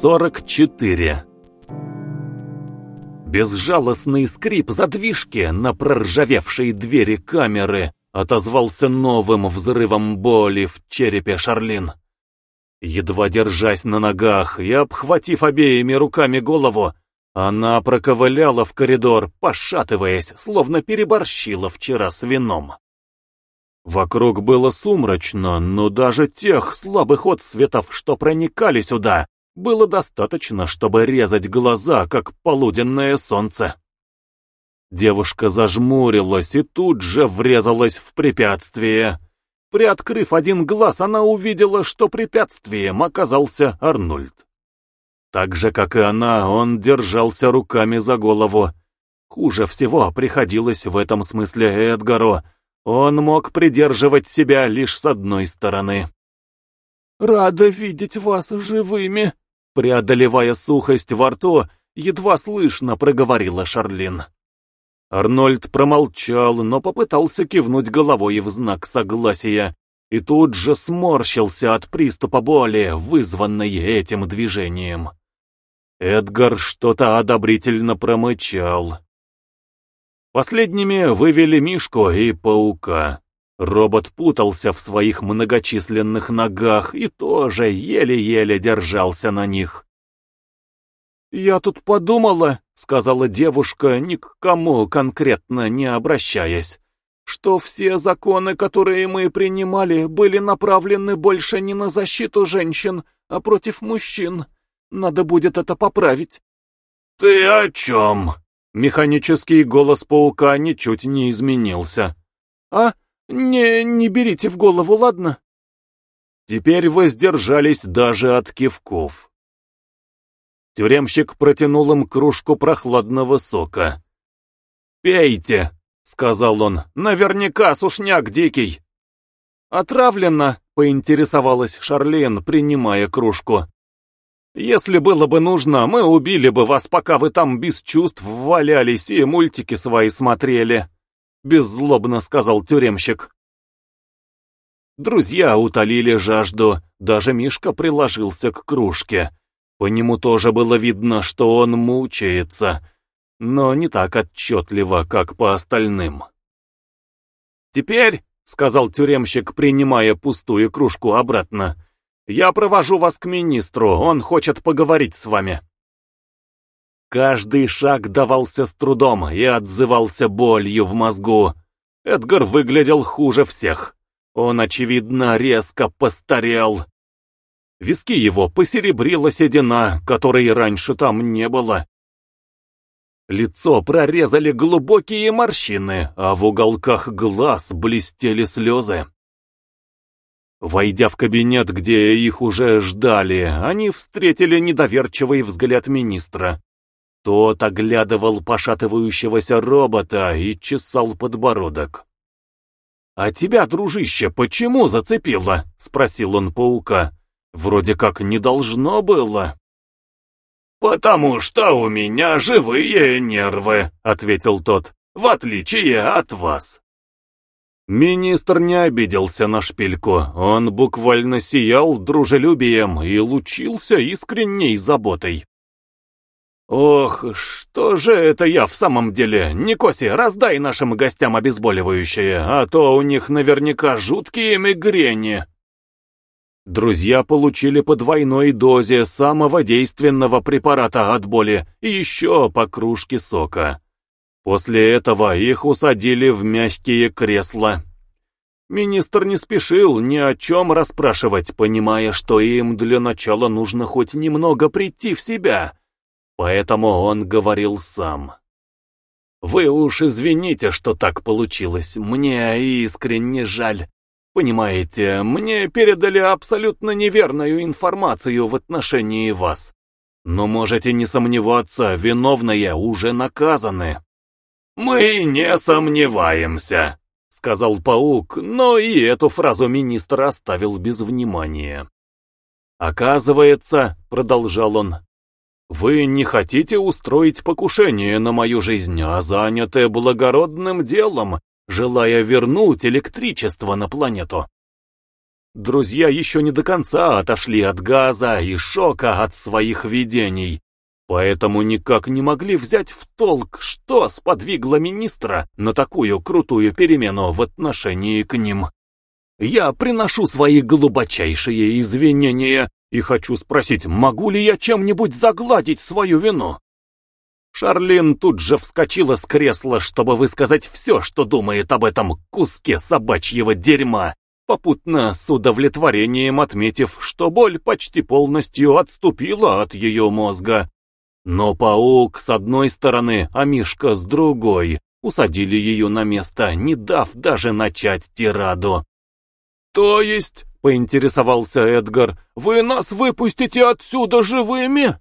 44 Безжалостный скрип задвижки на проржавевшей двери камеры отозвался новым взрывом боли в черепе Шарлин. Едва держась на ногах и обхватив обеими руками голову, она проковыляла в коридор, пошатываясь, словно переборщила вчера с вином. Вокруг было сумрачно, но даже тех слабых отсветов, что проникали сюда, было достаточно, чтобы резать глаза, как полуденное солнце. Девушка зажмурилась и тут же врезалась в препятствие. Приоткрыв один глаз, она увидела, что препятствием оказался Арнольд. Так же, как и она, он держался руками за голову. Хуже всего приходилось в этом смысле Эдгару. Он мог придерживать себя лишь с одной стороны. «Рада видеть вас живыми», преодолевая сухость во рту, едва слышно проговорила Шарлин. Арнольд промолчал, но попытался кивнуть головой в знак согласия, и тут же сморщился от приступа боли, вызванной этим движением. Эдгар что-то одобрительно промычал. Последними вывели Мишку и Паука. Робот путался в своих многочисленных ногах и тоже еле-еле держался на них. «Я тут подумала», — сказала девушка, ни к кому конкретно не обращаясь, «что все законы, которые мы принимали, были направлены больше не на защиту женщин, а против мужчин. Надо будет это поправить». «Ты о чем?» Механический голос паука ничуть не изменился. «А?» «Не, не берите в голову, ладно?» Теперь воздержались даже от кивков. Тюремщик протянул им кружку прохладного сока. «Пейте», — сказал он, — «наверняка сушняк дикий». «Отравлено», — поинтересовалась Шарлин, принимая кружку. «Если было бы нужно, мы убили бы вас, пока вы там без чувств валялись и мультики свои смотрели». — беззлобно сказал тюремщик. Друзья утолили жажду, даже Мишка приложился к кружке. По нему тоже было видно, что он мучается, но не так отчетливо, как по остальным. «Теперь», — сказал тюремщик, принимая пустую кружку обратно, — «я провожу вас к министру, он хочет поговорить с вами». Каждый шаг давался с трудом и отзывался болью в мозгу. Эдгар выглядел хуже всех. Он, очевидно, резко постарел. Виски его посеребрила седина, которой раньше там не было. Лицо прорезали глубокие морщины, а в уголках глаз блестели слезы. Войдя в кабинет, где их уже ждали, они встретили недоверчивый взгляд министра. Тот оглядывал пошатывающегося робота и чесал подбородок. «А тебя, дружище, почему зацепило?» — спросил он паука. «Вроде как не должно было». «Потому что у меня живые нервы», — ответил тот, — «в отличие от вас». Министр не обиделся на шпильку, он буквально сиял дружелюбием и лучился искренней заботой. «Ох, что же это я в самом деле? Никоси, раздай нашим гостям обезболивающее, а то у них наверняка жуткие мигрени». Друзья получили по двойной дозе самого действенного препарата от боли и еще по кружке сока. После этого их усадили в мягкие кресла. Министр не спешил ни о чем расспрашивать, понимая, что им для начала нужно хоть немного прийти в себя Поэтому он говорил сам. «Вы уж извините, что так получилось, мне искренне жаль. Понимаете, мне передали абсолютно неверную информацию в отношении вас. Но можете не сомневаться, виновные уже наказаны». «Мы не сомневаемся», — сказал паук, но и эту фразу министр оставил без внимания. «Оказывается», — продолжал он, вы не хотите устроить покушение на мою жизнь, а заняты благородным делом, желая вернуть электричество на планету. Друзья еще не до конца отошли от газа и шока от своих видений, поэтому никак не могли взять в толк, что сподвигло министра на такую крутую перемену в отношении к ним. Я приношу свои глубочайшие извинения и хочу спросить, могу ли я чем-нибудь загладить свою вину? Шарлин тут же вскочила с кресла, чтобы высказать все, что думает об этом куске собачьего дерьма, попутно с удовлетворением отметив, что боль почти полностью отступила от ее мозга. Но паук с одной стороны, а Мишка с другой усадили ее на место, не дав даже начать тираду. «То есть, — поинтересовался Эдгар, — вы нас выпустите отсюда живыми?»